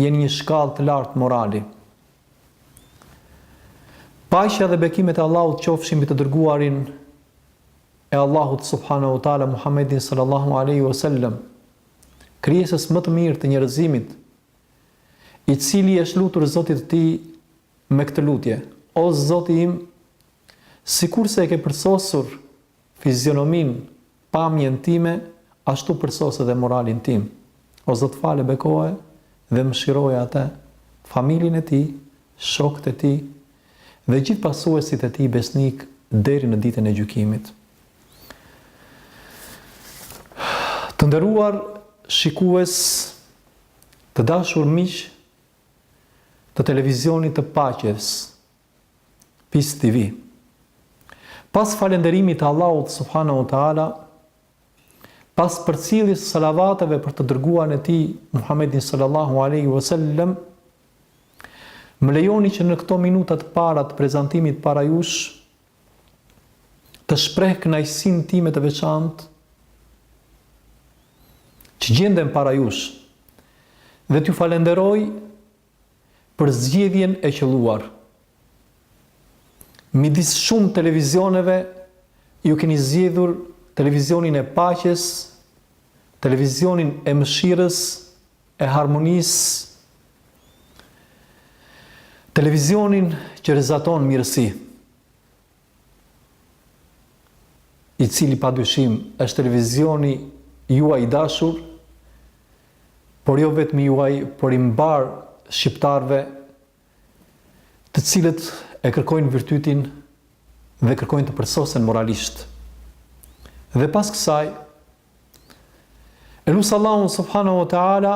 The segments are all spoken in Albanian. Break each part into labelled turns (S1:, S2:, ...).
S1: Je në një shkallë të lartë morali. Paqja dhe bekimet e Allahut qofshin mbi të dërguarin e Allahut subhanahu wa taala Muhammedin sallallahu alaihi wasallam, krijesës më të mirë të njerëzimit, i cili i është lutur Zotit të tij me këtë lutje: O Zoti im, sikurse e ke përsosur Fizionominë, pamjen time, ashtu përsose edhe moralin tim. O Zot fale bekoje dhe mëshiroje atë, familjen e tij, shokët e tij dhe gjithë pasuesit e tij besnikë deri në ditën e gjykimit. Të nderuar shikues, të dashur miq të Televizionit të Paqes, Peace TV. Pas falënderimit të Allahut subhanahu wa taala, pas përcjelljes së salavateve për të dërguarin e tij Muhammedin sallallahu alaihi wasallam, më lejoni që në këto minuta të para të prezantimit para jush të shpreh kënaqësinë time të veçantë që gjendem para jush dhe t'ju falenderoj për zgjedhjen e qëlluar. Midis shumë televizioneve ju keni zgjedhur televizionin e paqes, televizionin e mëshirës, e harmonisë, televizionin që rrezaton mirësi. i cili pa dyshim është televizioni juaj i dashur, por jo vetëm i juaji, por i mbarë shqiptarëve, të cilët e kërkojnë virtytin dhe kërkojnë të përsosen moralisht. Dhe pas kësaj, E lus Allahun subhanahu wa ta'ala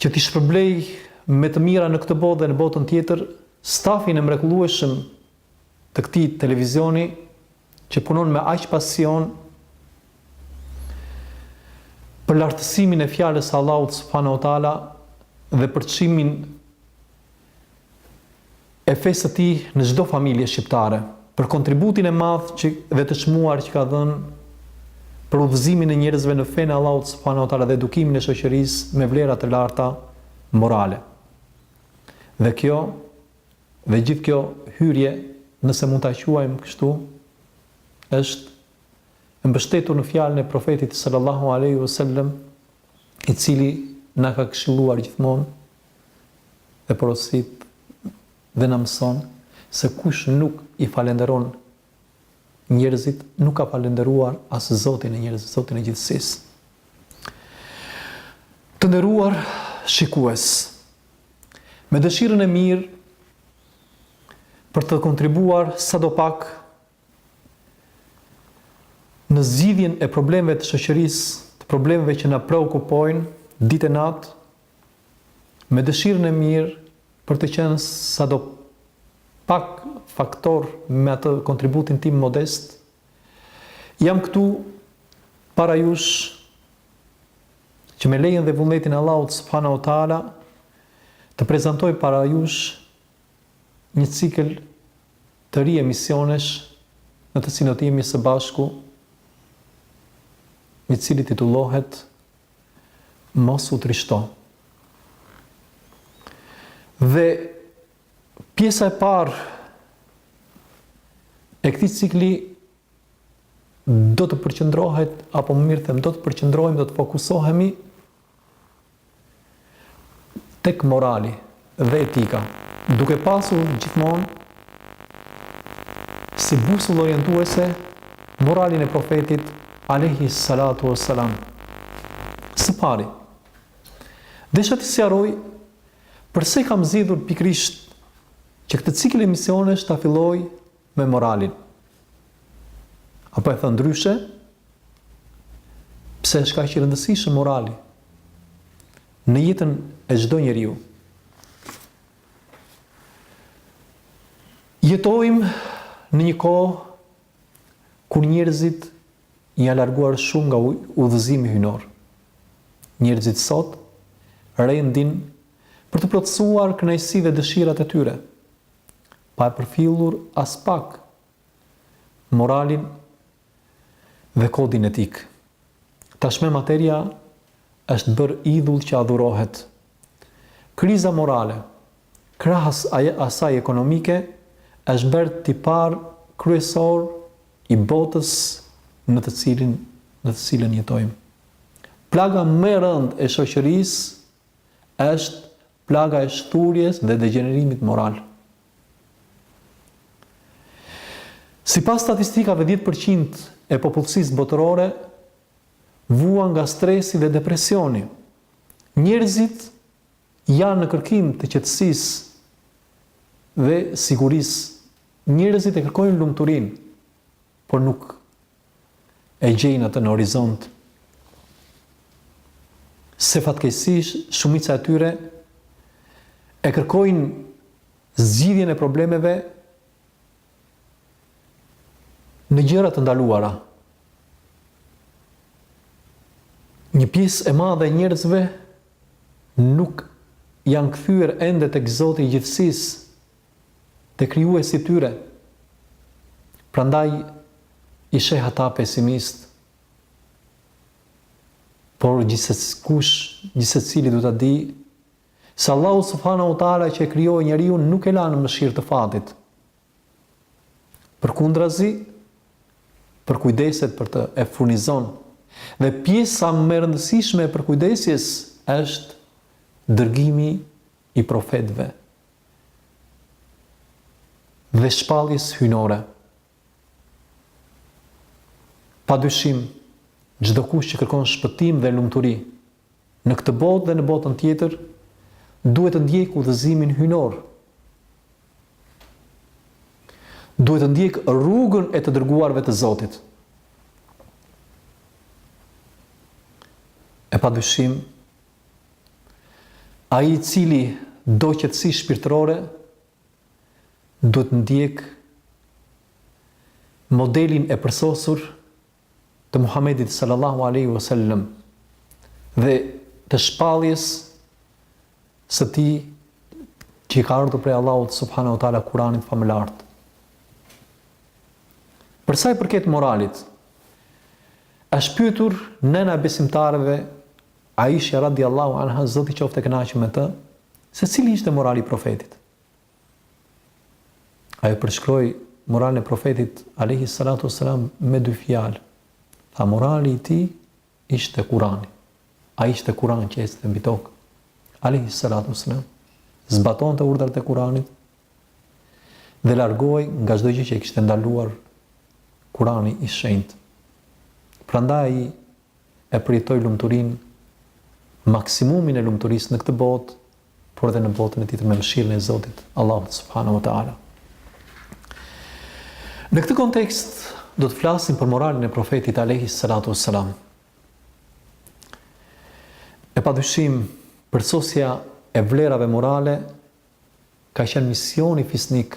S1: që t'i shpërblejë me të mira në këtë botë dhe në botën tjetër stafin e mrekullueshëm të këtij televizioni që punon me aq pasion për lartësimin e fjalës së Allahut subhanahu wa ta'ala dhe përçimin e fesë së tij në çdo familje shqiptare, për kontributin e madh që dhe të çmuar që ka dhënë për udhëzimin e njerëzve në fenë e Allahut subhanehu ve teala dhe edukimin e shoqërisë me vlera të larta morale. Dhe kjo dhe gjithë kjo hyrje, nëse mund ta quajmë kështu, është e mbështetur në fjalën e profetit sallallahu alaihi wasallam, i cili na ka këshilluar gjithmonë dhe porosit dhe na mëson se kush nuk i falenderon njerëzit nuk ka falenderuar as Zotin e njerëzve, Zotin e gjithësisë. Të nderuar shikues, me dëshirën e mirë për të kontribuar sado pak në zgjidhjen e problemeve të shoqërisë, të problemeve që na preokupojnë ditë e natë, Me dëshirën e mirë për të qenë sado pak faktor me atë kontributin tim modest, jam këtu para jush që me lejen dhe vullnetin e Allahut subhanahu ue taala të prezantoj para jush një cikël të ri emisionesh në të cilin do të jemi së bashku i cili titullohet Mos u trishto. Dhe pjesa e parë e këtij cikli do të përqendrohet apo më mirë them do të përqendrohemi, do të fokusohemi tek morali dhe etika, duke pasur gjithmonë si busullë orientuese moralin e Profetit alejhis salatu ues selam. Së pari, desha të sqaroj përse kam zgjedhur pikërisht që këtë cikël emisionesh ta filloj me moralin. Apo e thënë ndryshe, pse është kaq i rëndësishëm morali në jetën e çdo njeriu. Jetojmë në një kohë kur njerëzit janë larguar shumë nga udhëzimi hyjnor. Njerëzit sot rendin për të plotësuar kënaqësitë dhe dëshirat e tyre. Pa e përfillur aspak moralin dhe kodin etik. Tashmë materia është bërë idhull që adhurohet. Kriza morale, krahas asaj ekonomike, është bërë tipar kryesor i botës në të cilin, në të cilën jetojmë. Plaga më e rëndë e shoqërisë është Plaga e shthurjes dhe degjenerimit moral. Sipas statistikave dhjetë për qind e popullsisë botërore vuan nga stresi dhe depresioni. Njerëzit janë në kërkim të qetësisë dhe sigurisë. Njerëzit e kërkojnë lumturinë, por nuk e gjejnë atë në horizont, se fatkeqësisht shumica e tyre e kërkojnë zgjidhjen e problemeve në gjëra të ndaluara. Një pjesë e madhe e njerëzve nuk janë kthyer ende tek Zoti i gjithësisë, te krijuesi i tyre, prandaj i sheh ata pesimistë, por gjithsekush, gjithsecili duhet ta dijë se Allahu subhanahu wa taala që e krijoi njeriun nuk e la në mëshirë të fatit. Përkundrazi, përkujdeset për të, e furnizon. Dhe pjesa më e rëndësishme e përkujdesjes është dërgimi i profetëve, dhe shpalljes hyjnore. Padyshim, çdokush që kërkon shpëtim dhe lumturi në këtë botë dhe në botën tjetër, duhet të ndjekë udhëzimin hyjnor. Duhet të ndjekë rrugën e të dërguarve të Zotit. E padyshim, Ai i cili do qetësi shpirtërore, duhet të ndjekë modelin e përsosur të Muhammedit sallallahu alaihi wasallam dhe të shpalljes së tij që i ka ardhur prej Allahut subhanahu wa taala Kur'anit famëlartë. Për sa i përket moralit, është pyetur nëna e besimtarëve Aishja radhiyallahu anha, Zoti qoftë i kënaqur me të, se cili ishte morali i Profetit. Ajo e përshkroi moralin e Profetit alaihi salatu wassalam me dy fjalë. Tha morali i tij ishte Kurani. Ai ishte Kurani që ecte mbi tokë. Alaihi salatu wassalam zbatonte urdhrat e Kuranit dhe largohej nga çdo gjë që e kishte ndaluar Kurani i shenjtë. Prandaj e përjetoi lumturinë, maksimumin e lumturisë në këtë botë, por edhe në botën tjetër me mëshirën e Zotit, Allahut subhanahu wa taala. Në këtë kontekst do të flasim për moralin e profetit alayhi salatu wassalam. E padyshim, përsosja e vlerave morale ka qenë misioni fisnik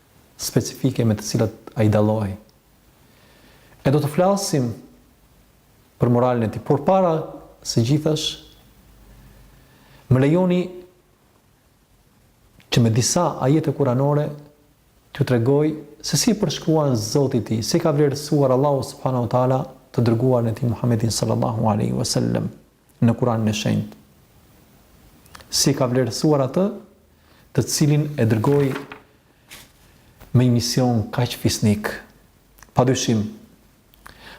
S1: specifike me të cilat ai dallohej. E do të flasim për moralin e tij, por para së gjithash më lejoni që me disa ajete kuranore t'ju tregoj se si e përshkruan Zoti i tij, si e ka vlerësuar Allahu subhanahu wa taala të dërguarin e tij Muhammedin sallallahu alaihi wasallam. në Kuranin e Shenjtë. Si e ka vlerësuar atë, të cilin e dërgoi me një mision kaq fisnik? Padyshim,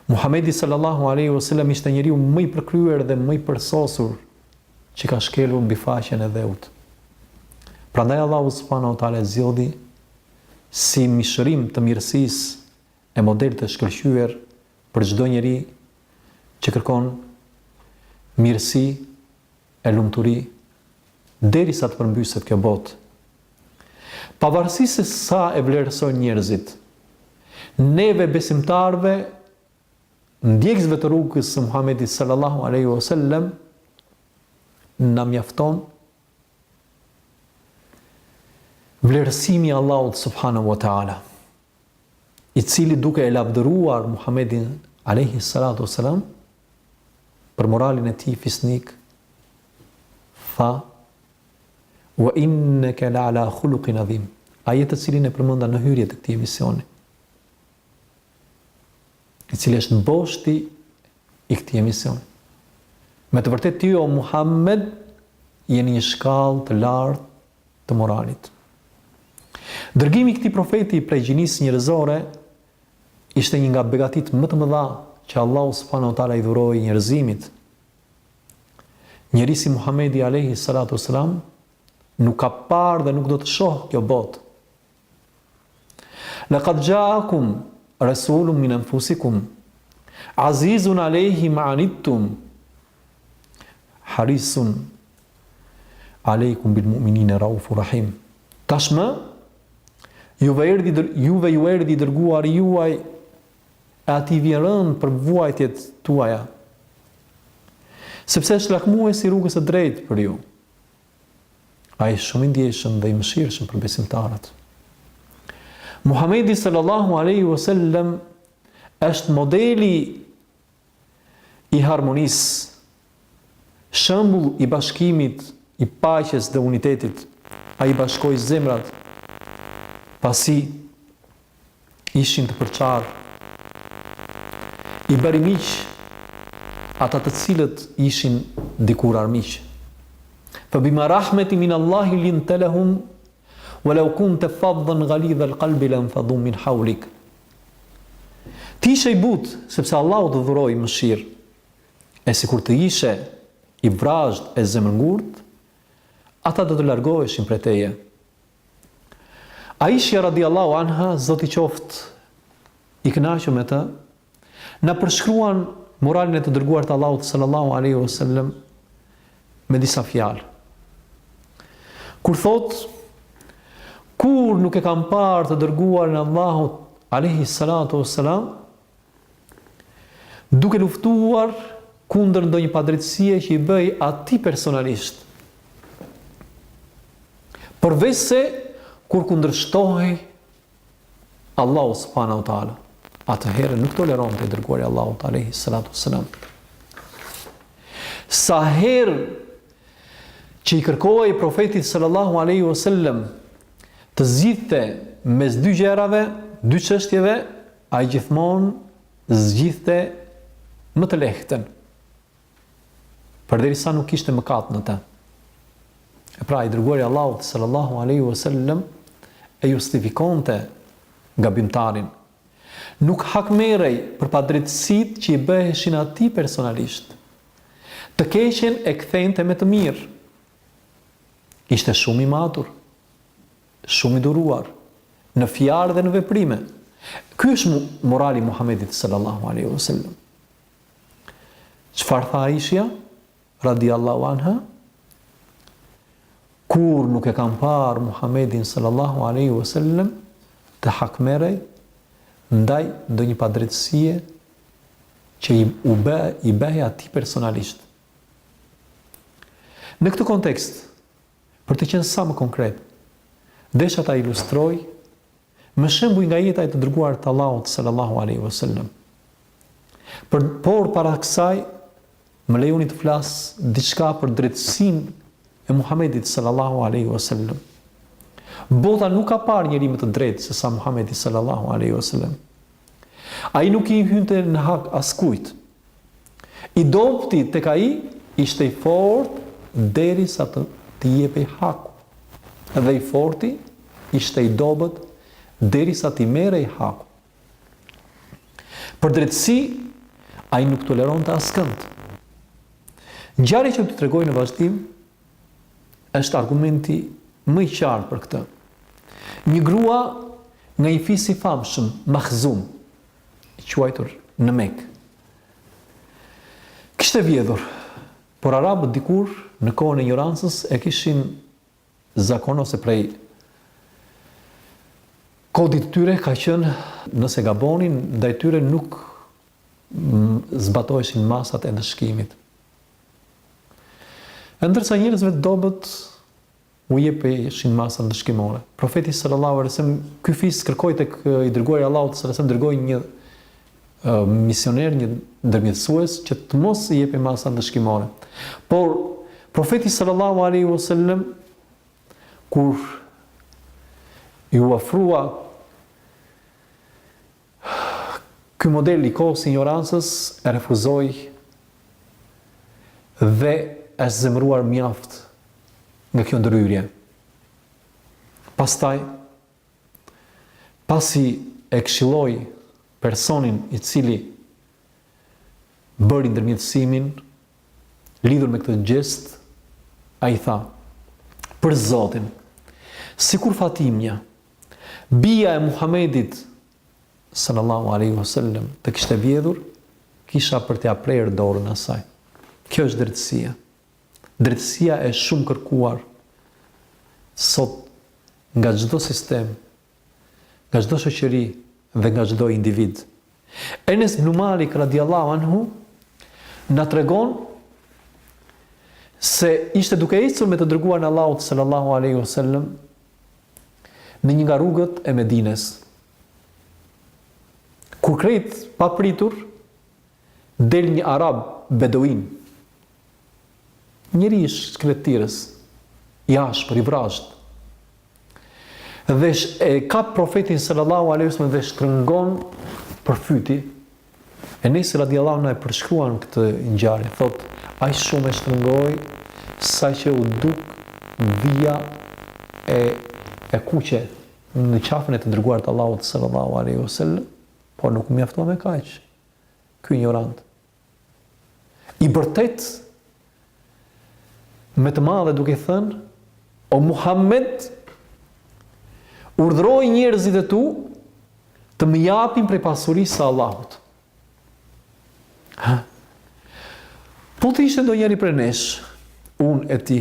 S1: Muhamedi sallallahu alaihi wasallam ishte njeriu më i përkryer dhe më i përsosur që ka shkelur mbi faqen e dheut. Prandaj Allahu subhanahu wa taala e zgjodhi si mishërim të mirësisë E model të shkëlqyer për çdo njeri që kërkon mirësi e lumturi derisa të përmbyset kjo botë. Pavarësisht se sa e vlerësojnë njerëzit, neve besimtarëve, ndjekësve të rrugës së Muhamedit sallallahu alaihi wasallam, na mjafton vlerësimi i Allahut subhanahu wa taala. i cili duke e lavdëruar Muhamedin alejhi salatu ves selam për moralin e tij fisnik tha wa innaka la ala khuluqin adhim ajet të cilin e përmenda në hyrje të këtij emisioni i cili është boshti i këtij emisioni me të vërtetë ti o Muhammed je në një shkallë të lartë të moralit. Dërgimi i këtij profeti prej gjinisë njerëzore ishte një nga begatitë më të mëdha që Allahu subhanahu wa taala i dhuroi njerëzimit. Njeri si Muhamedi alayhi salatu wasalam nuk ka parë dhe nuk do të shohë kjo botë. Laqad ja'akum rasulun min anfusikum azizun alejhi ma anittum harisun alejkum bil mu'minina raufur rahim. Tashmë juve ju erdhi, ju erdhi i dërguari juaj e atij i vjen rëndë për vuajtjet tuaja. Sepse është lakmues i rrugës së drejtë për ju. Ai shumë i ndjeshëm dhe i mëshirshëm për besimtarët. Muhamedi sallallahu alaihi wasallam është modeli i harmonisë, shembull i bashkimit, i paqes dhe unitetit. Ai bashkoi zemrat, pasi ishin të përçarë, i bëri miq ata të cilët ishin dikur armiq. Fa bima rahmeti min Allahi linte lehum, wa law kunte faddan ghalidha al-qalbi lan faddu min hawlik. Ti ishe i butë, sepse Allahu të dhuroi mëshirë. E sikur të ishe i vrazhdë e zemërngurtë, ata do të largoheshin prej teje. Aishja radijallahu anha, Zoti qoftë i kënaqur me të, na përshkruan moralin e të dërguarit të Allahut sallallahu alaihi wasallam me disa fjalë. Kur thotë kurrë nuk e kam parë të dërguarin e Allahut alaihi salatu wasallam duke luftuar kundër ndonjë padrejtësie që i bëhej atij personalisht, përveçse kur kundërshtohej Allahu subhanahu wa taala. Atëherë nuk toleronte i dërguari i Allahut alayhi salatu wasalam. Sa herë që i kërkohej profetit sallallahu alaihi wasallam të zgjidhte mes dy gjërave, dy çështjeve, Ai gjithmonë zgjidhte më të lehtën, përderisa nuk kishte mëkat në të. E pra, i dërguari i Allahut sallallahu alaihi wasallam e justifikonte gabimtarin. Nuk hakmerrej për padrejtësitë që i bëheshin atij personalisht. Të keqen e kthente me të mirë. Ishte shumë i matur. Shumë i duruar, në fjalë dhe në veprime. Ky është morali i Muhamedit sallallahu alejhi ve sellem. Çfarë tha Aishja radiallahu anha? Kurrë nuk e kam parë Muhamedin sallallahu alejhi ve sellem të hakmerrej ndaj ndonjë padrejtësie që i u bë i bëhej atij personalisht. Në këtë kontekst, Për të qenë sa më konkret, desha ta ilustroj me shembuj nga jeta e të dërguarit të Allahut sallallahu alaihi wasallam. Por, por para kësaj më lejoni të flas diçka për drejtësinë e Muhamedit sallallahu alaihi wasallam. Bota nuk ka parë njeri më të drejtë sesa Muhamedi sallallahu alaihi wasallam. Ai nuk i hynte në hak askujt, I dobëti tek ai ishte i fortë derisa t'i jepej haku, dhe i forti ishte i dobët derisa t'i merrej haku. Për drejtësi, ai nuk toleronte askënd. Ngjarja që do të tregoj në vazhdim është argumenti më i qartë për këtë. Një grua nga një fis i famshëm, Mahzum, i quajtur në Mekë, kishte vjedhur, por arabët dikur në kohën e injorancës e kishin zakon ose prej kodit të tyre ka qenë nëse gabonin ndaj tyre nuk zbatoheshin masat e ndëshkimit. E ndërsa njerëzve të dobët u jepeshin masa ndëshkimore. Profeti sallallahu alejhi ve sellem ky fis kërkoi tek i dërguari i Allahut sallallahu alejhi ve sellem dërgoi një misioner, një ndërmjetësues që të mos i jepej masa ndëshkimore. Por profeti sallallahu alejhi ve sellem kur iu ofrua Ky model i kohës së injorancës e refuzoi dhe është zemëruar mjaft nga kjo ndërhyrje. Pastaj, pasi e këshilloi personin i cili bëri ndërmjetësimin lidhur me këtë gjest, ai tha, Për Zotin, sikur Fatimja, Bija e Muhamedit, sallallahu alejhi ve sellem, të kishte vjedhur, kisha për t'ia prerë dorën asaj. Kjo është drejtësia. Drejtësia e shumëkërkuar sot nga çdo sistem, nga çdo shoqëri dhe nga çdo individ. Enes ibn Malik radiallahu anhu na tregon se ishte duke ecur me të dërguarin e Allahut sallallahu alaihi wasallam në një nga rrugët e Medinës. Kur krejt papritur del një arab beduin Njeri i shkretëtirës, i ashpër, i vrazhdë. Dhe e kap profetin sallallahu alaihi wasallam dhe shtrëngon për fyti. Enesi radiallahu anhu na e përshkruan këtë ngjarje, thotë, aq shumë e shtrëngoi saqë u duk vija e kuqe në qafën e të dërguarit të Allahut sallallahu alaihi wasallam, por nuk u mjaftua me kaq. Ky injorant i bërtet me të madhe duke thënë o Muhammed urdhëroji njerëzit e tu të më japin prej pasurisë së Allahut. Ha. Po të ishte ndonjëri prej nesh, unë e ti,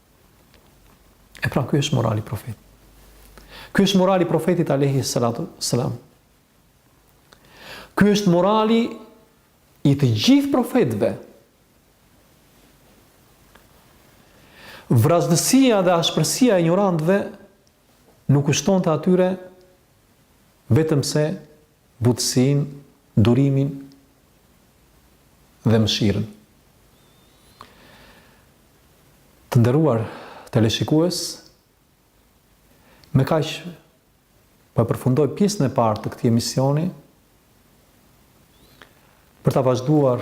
S1: E pra ky është morali i profetit. Ky është morali i profetit alayhi salatu selam. Ky është morali i të gjithë profetëve. Vrazhdësia dhe ashpërsia e injorantëve nuk u shtonte atyre vetëm se butësinë, durimin dhe mëshirën. Të nderuar teleshikues, me kaq po e përfundoj pjesën e parë të këtij emisioni për ta vazhduar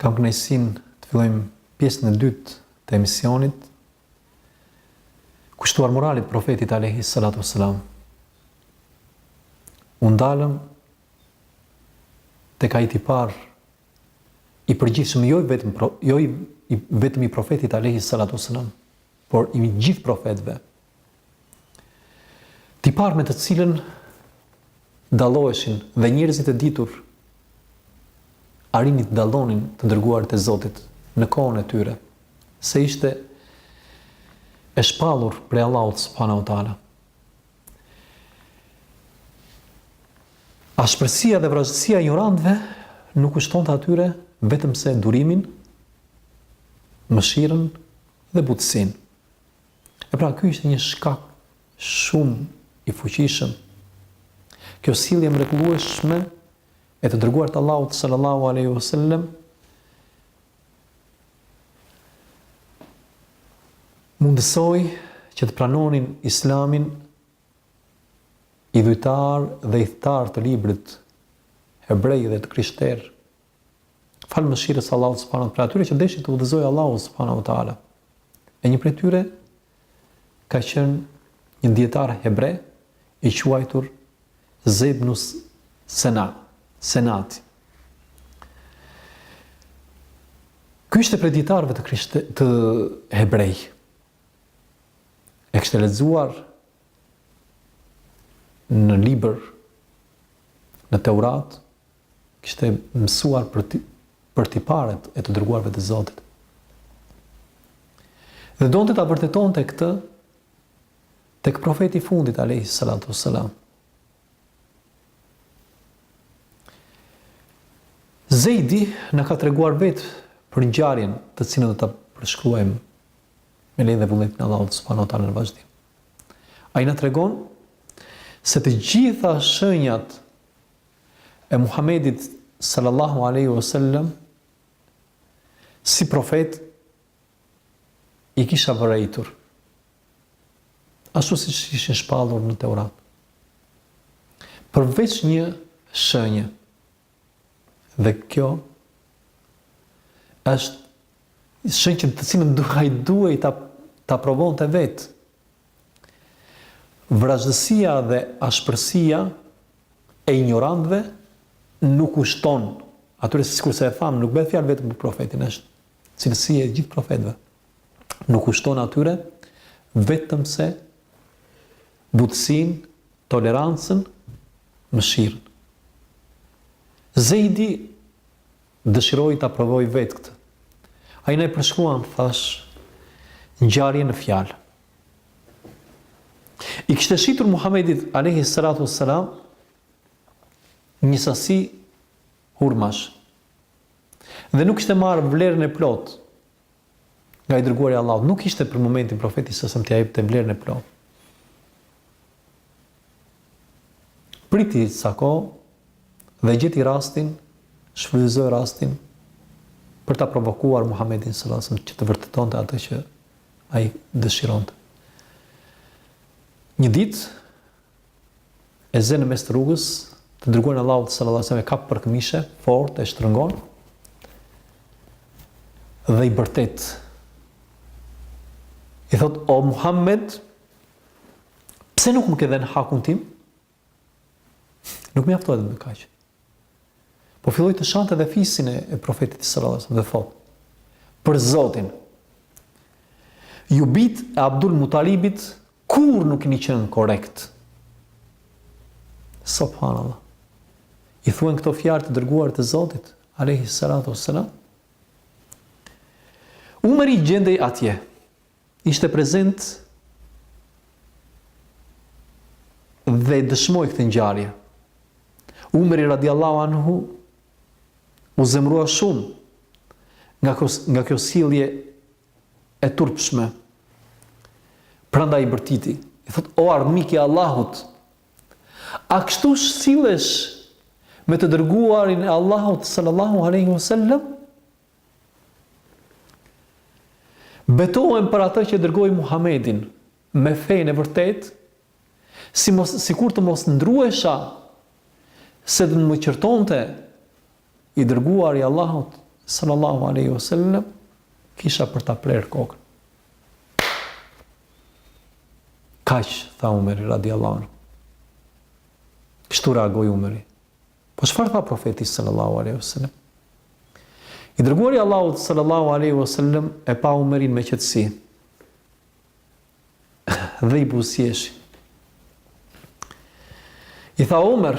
S1: Kam kënaqësinë të fillojmë pjesën e dytë të emisionit kushtuar moralit të profetit Alehi Salatu Selam. U ndalëm tek ai tipar i përgjithshëm jo i vetëm jo i vetëm i profetit Alehi Salatu Selam, por i të gjithë profetëve Tipar me të cilën dalloheshin dhe njerëzit e ditur arrinin t'i dallonin të dërguarit e Zotit në kohën e tyre se ishte e shpallur prej Allahut subhanahu wa taala. Ashpërsia dhe vrazhdësia e injorantëve nuk u shtonte atyre vetëm se durimin, mëshirën dhe butësinë. E pra ky ishte një shkak shumë i fuqishëm. Kjo sjellje e mrekullueshme e të dërguarit të Allahut sallallahu alaihi wasallam mundësoi që të pranonin islamin idhujtarë dhe ithtarë të librit hebrenj dhe të krishterë. falë mëshirës së Allahut subhanahu wa taala, atyre që deshi të udhëzojë Allahu subhanahu wa taala. E një prej tyre ka qenë një dietar hebre i quajtur Zebnus Sena, Senati. Ky ishte prej dietarëve të krishtë të hebrenj. E kishte lexuar në libër në Teurat Kishte mësuar për ti, për tiparet e të dërguarve të Zotit. Dhe donte ta vërtetonte këtë tek profeti i fundit alayhi salatu wassalam. Zeidi na ka treguar vetë për ngjarjen të cilën do ta përshkruajmë me lejnë dhe vullnetin e Allahut subhanahu wa taala në vazhdim. Ai na tregon se të gjitha shenjat e Muhamedit sallallahu alaihi wasallam si profet i kisha vërejtur ashtu siç ishin shpallur në Teurat. Përveç një shënje. Dhe kjo është shënjë që të cilën duhaj duhej ta ta provonte vetë. Vrazhdësia dhe ashpërsia e injorantëve nuk u shton atyre sikurse e thamë nuk bëhet fjalë vetëm për profetin është cilësi e gjithë profetëve nuk u shton atyre vetëm se butësinë tolerancën mëshirën Zejdi dëshiroi ta provojë vetë këtë ai na e përshkruan thashë ngjarjen në fjalë I kishte shitur Muhamedit alejhi salatu wassalam një sasi hurmash. Dhe nuk kishte marrë vlerën e plotë nga i dërguari i Allahut, nuk kishte për momentin profeti sasem t'ia jepte vlerën e plotë. Priti ca kohë dhe gjeti rastin, shfrytëzoi rastin për ta provokuar Muhamedin sallallahu alaihi wasallam që të vërtetonte atë që ai dëshironte. Një ditë e zë në mes të rrugës, të dërguarin e Allahut sallallahu alaihi wasallam e kap për këmishe, fort e shtrëngon. Dhe i bërtet i thotë o Muhammed, pse nuk më ke dhënë hakun tim? Nuk mjaftohet me kaq. Po filloi të shante dhe fisin e, e profetit sallallahu alajhi wasallam dhe thotë: Për Zotin, ju bijt e Abdul Mutalibit kurrë nuk keni qenë korrekt. Subhanallah. I thuhen këto fjalë të dërguarit të Zotit, alayhi salatu wassalam. Umeri gjendej atje, ishte prezent dhe dëshmoi këtë ngjarje. Umeri radiallahu anhu u zemërua shumë nga, nga kjo sjellje e turpshme. Prandaj bërtiti, i thotë, o armik i Allahut, a kështu sillesh me të dërguarin e Allahut sallallahu aleyhi wasallam? Betohem për atë që dërgoi Muhamedin, me fenë e vërtetë, si mos, sikur të mos ndruhesha se do të më qërtonte i dërguari i Allahut sallallahu alaihi wasallam kisha për ta prerë kokën. Kaq tha Umeri radiallahu anhu. Kështu reagoi Umeri. Po çfarë tha Profeti sallallahu alejhi ve sellem? I dërguari i Allahut sallallahu alejhi ve sellem e pa Umerin me qetësi dhe i buzëqeshi. I tha Umer,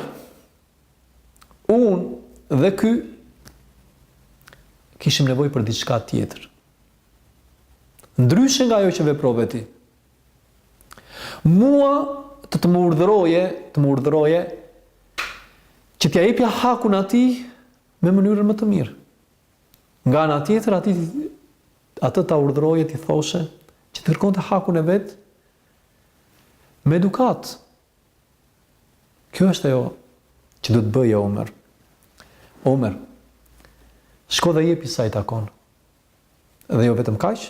S1: unë dhe ky kishim nevojë për diçka tjetër. Ndryshe nga ajo që veprove ti. Mua të të më urdhëroje, të më urdhëroje që t'ia jepja hakun atij me mënyrën më të mirë. Nga ana tjetër aty atë ta urdhëroje t'i thoshe që të kërkonte hakun e vet me edukatë. Kjo është ajo që do të bëje Omer. Omer. Shko dhe jepi sa i takon. Dhe jo vetëm kaq,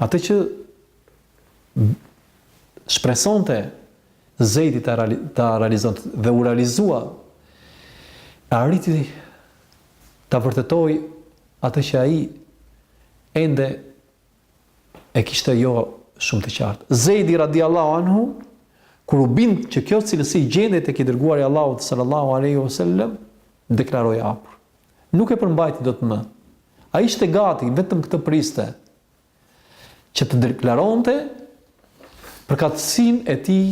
S1: Atë që shpresonte Zejdi ta ta realizonte dhe u realizua, arriti ta vërtetojë atë që ai ende e kishte jo shumë të qartë. Zejdi radiallahu anhu, kur u bind që kjo cilësi gjendej tek i dërguari i Allahut sallallahu alaihi wasallam, deklaroi hapur. Nuk e përmbajti dot më. Ai ishte gati, vetëm këtë priste, që të deklaronte përkatësinë e tij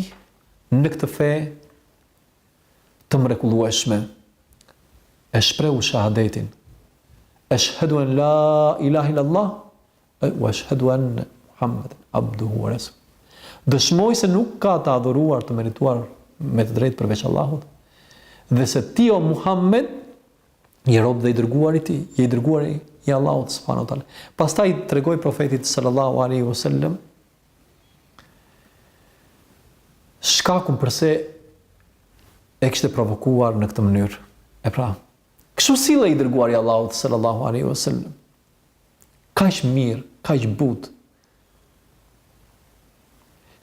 S1: në këtë fe të mrekullueshme. E shprehu shahadetin. Eshhedu en la ilahe illallah Wa ashhadu anna Muhammeden abduhu wa rasuluh, Dëshmoj se nuk ka të adhuruar të merituar me të drejtë përveç Allahut dhe se ti o Muhammed je rob dhe i dërguar i tij, je i dërguar i Allahut subhanahu wa taala. Pastaj i tregoi profetit sallallahu alaihi wasallam shkakun përse e kishte provokuar në këtë mënyrë. E pra, kështu sillej i dërguari i Allahut sallallahu alaihi wasallam. kaq mirë, kaq butë,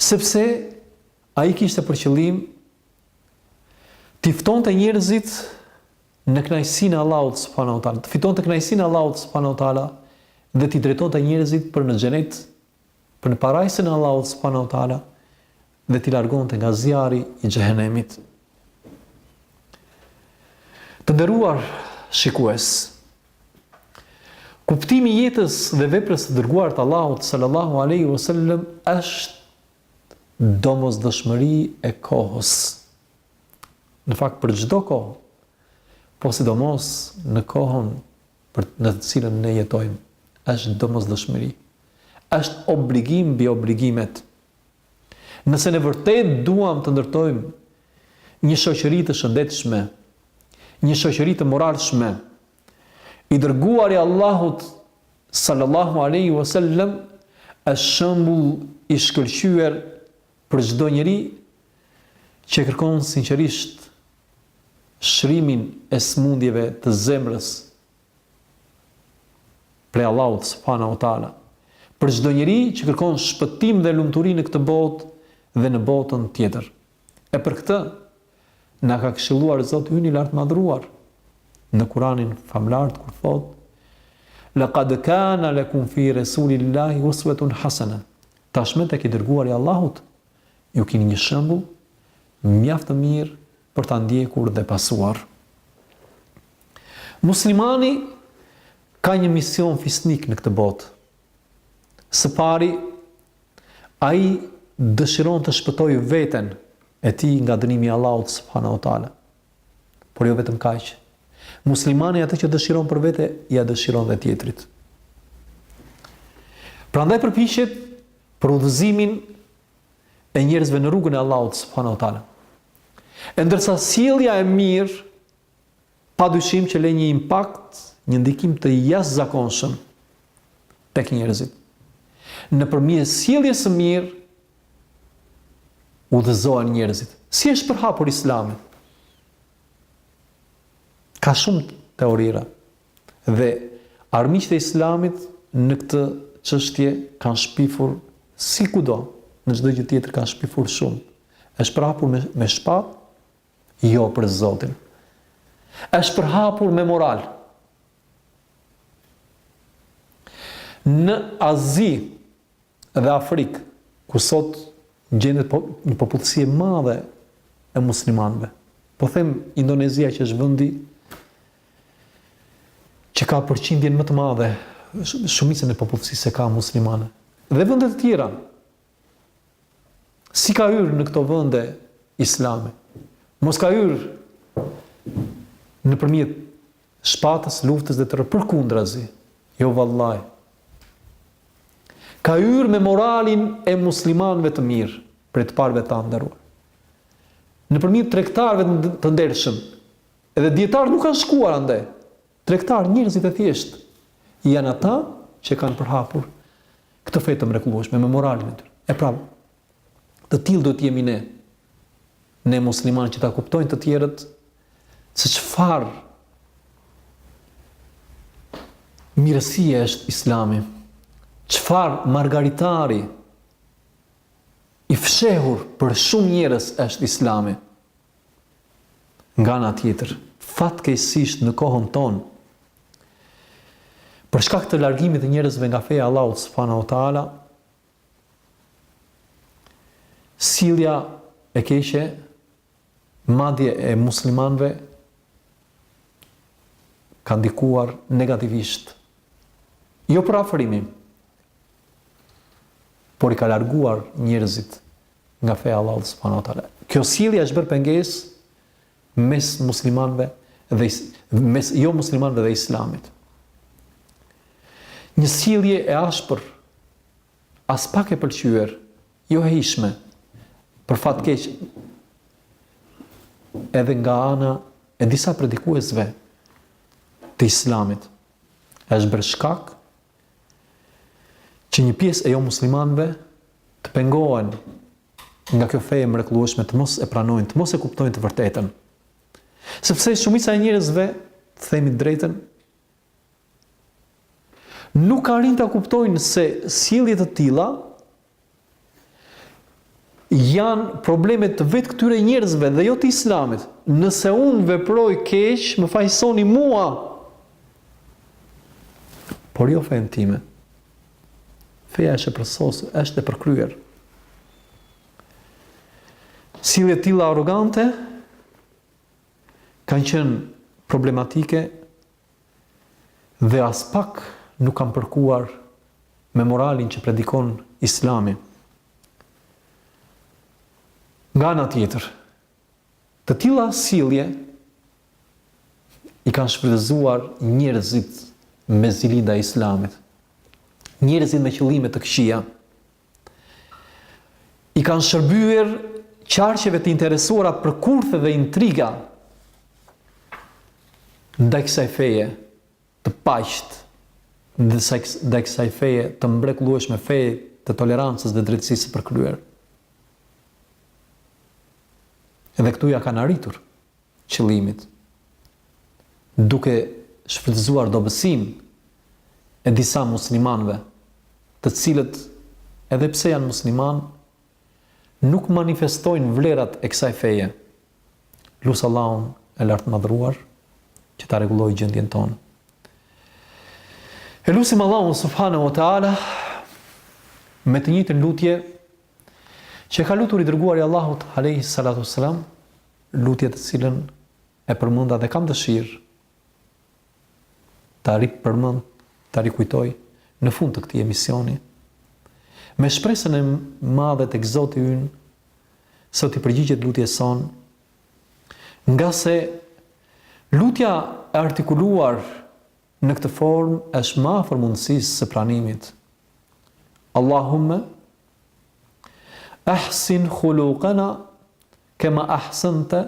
S1: sepse ai kishte për qëllim t'i ftonte njerëzit në kënaqësinë e Allahut subhanahu teala, të fitonte kënaqësinë e Allahut subhanahu teala dhe t'i drejtonte njerëzit për në xhenet Për në parajsën e Allahut subhanahu teala dhe t'i largonte nga zjarri i xhehenemit. Të nderuar shikues, kuptimi i jetës dhe veprës të dërguarit të Allahut sallallahu alaihi wasallam është domosdoshmëri e kohës. Në fakt për çdo kohë, po sidomos në kohën për në të cilën ne jetojmë, është domosdoshmëri. Është obligim mbi obligimet. Nëse ne vërtet duam të ndërtojmë një shoqëri të shëndetshme, një shoqëri të moralshme, i dërguari i Allahut sallallahu alaihi wasallam është shembull i shkëlqyer për çdo njeri që kërkon sinqerisht shërimin e sëmundjeve të zemrës prej Allahut subhanahu wa taala për çdo njeri që kërkon shpëtim dhe lumturi në këtë botë dhe në botën tjetër. E për këtë na ka këshilluar Zoti ynë i lartmadhëruar në Kur'anin famëlartë kur thotë Laqad kana lakum fi rasulillahi uswatun hasana. Tashmë tek i dërguari i Allahut Ju kini një shembull mjaft të mirë për ta ndjekur dhe pasuar. Muslimani ka një mision fisnik në këtë botë. Së pari, ai dëshiron të shpëtojë veten e tij nga dënimi i Allahut subhanahu wa taala. Por jo vetëm kaq. Muslimani atë që dëshiron për vete, ia dëshiron dhe tjetrit. Prandaj përpiqet për udhëzimin e njerëzve në rrugën e Allahut subhanahu wa taala. E ndërsa sjellja e mirë pa dyshim që lë një impakt, një ndikim të jashtëzakonshëm tek njerëzit. Nëpërmjet sjelljes së mirë udhëzohen njerëzit. Si është përhapur Islami? Ka shumë teorira. Dhe armiqtë e Islamit në këtë çështje kanë shpifur si kudo, në çdo gjë tjetër kanë shpifur shumë. Është përhapur me me shpatë, jo për Zotin. Është përhapur me moral. Në Azi, Dhe Afrikë, ku sot gjendet një popullsi e madhe e muslimanëve. Po them Indonezia që është vendi që ka përqindjen më të madhe, shumicën e popullsisë e ka muslimane. Dhe vende të tjera. Si ka hyrë në këto vende Islami? Mos ka hyrë nëpërmjet Shpatës, luftës dhe të... Përkundrazi jo vallai ka hyrë me moralin e muslimanëve të mirë prej të parëve tanë të nderuar nëpërmjet tregtarëve të ndershëm edhe dijetarët nuk kanë shkuar andej, tregtarë njerëzit e thjeshtë janë ata që kanë përhapur këtë fe të mrekullueshme me moralin e tyre e pra të tillë duhet të jemi ne, ne muslimanë që ta kuptojnë të tjerët se çfarë mirësie është islami, çfarë margaritari i fshehur për shumë njerëz është islami. Nga ana tjetër, fatkeqësisht në kohën tonë, Për shkak të largimit të njerëzve nga feja e Allahut subhanahu wa taala, Sjellja e keqe madje e muslimanëve ka ndikuar negativisht. Jo për afrimin, por i ka larguar njerëzit nga feja e Allahut subhanahu wa taala. Kjo sjellje është bërë pengesë mes muslimanëve dhe mes jo muslimanëve dhe islamit. Një sjellje e ashpër aspak e pëlqyer, jo e hijshme. Për fat keq edhe nga ana e disa predikuesve të islamit është bërë shkak që një pjesë e jo muslimanëve të pengohen nga kjo fe e mrekullueshme të mos e pranojnë, të mos e kuptojnë të vërtetën. Sepse shumica e njerëzve, të themi të drejtën, nuk arrijnë ta kuptojnë se sjellje të tilla janë probleme të vetë këtyre njerëzve dhe jo të islamit. Nëse unë veproj keq, më fajsoni mua, por jo fenë time. Feja është e përsosur, është e përkryer. Sjellje të tilla arrogante kanë qenë problematike dhe aspak nuk kanë përkuar me moralin që predikon Islami. Nga ana tjetër, Të tilla sjellje i kanë shfrytëzuar njerëzit me zili ndaj Islamit, njerëzit me qëllime të këqija, i kanë shërbyer qarqeve të interesuara për kurthe dhe intriga ndaj kësaj feje, të paktën ndaj kësaj feje të mbrekullueshme feje të tolerancës dhe drejtësisë së përkryer. Edhe këtu ia kanë arritur qëllimit duke shfrytëzuar dobësinë e disa muslimanëve, të cilët edhe pse janë muslimanë nuk manifestojnë vlerat e kësaj feje. Lus Allahun e Lartmadhëruar që ta rregullojë gjendjen tonë. E lusim Allahun subhanahu wa taala me të njëjtën lutje që e ka lutur i dërguari i Allahut alayhi salatu wasalam, lutje të cilën e përmenda dhe kam dëshirë ta ripërmend, ta rikujtoj në fund të këtij emisioni, me shpresën e madhe tek Zoti ynë se do t'i përgjigjet lutjes sonë, ngase lutja e artikuluar në këtë formë është më afër mundësisë së pranimit. Allahumma ahsin khuluqana kama ahsanta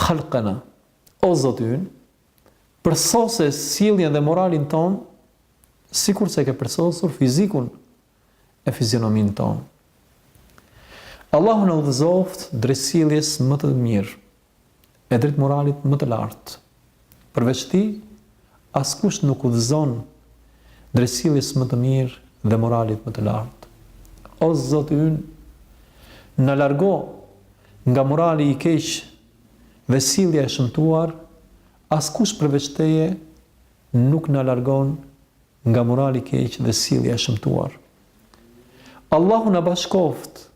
S1: khalqana, O Zoti ynë, përsose sjelljen dhe moralin tonë, sikurse ke përsosur fizikun e fizionominë tonë. Allahu na udhëzoftë drejt sjelljes më të mirë e drejt moralit më të lartë. Përveç tij, askush nuk udhëzon drejt sjelljes më të mirë dhe moralit më të lartë. O Zoti ynë, na largo nga morali i keq dhe sjellja e shëmtuar, askush përveç Teje nuk na largon nga morali i keq dhe sjellja e shëmtuar. Allahu na bashkoftë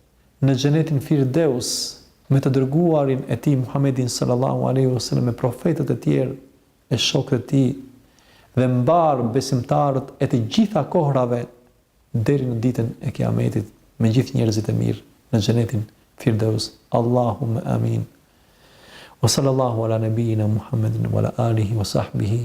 S1: në Xhenetin Firdeus me të Dërguarin e Tij Muhammedin Sallallahu Alejhi Ve Selem me Profetët e tjerë e shokët e tij dhe mbarë besimtarët e të gjitha kohrave deri në Ditën e Kiametit me gjithë njerëzit e mirë në Xhenetin Firdeus Allahume Amin Wa Sallallahu Ala Nebijina Muhammedin Wa Ala Alihi Wa Sahbihi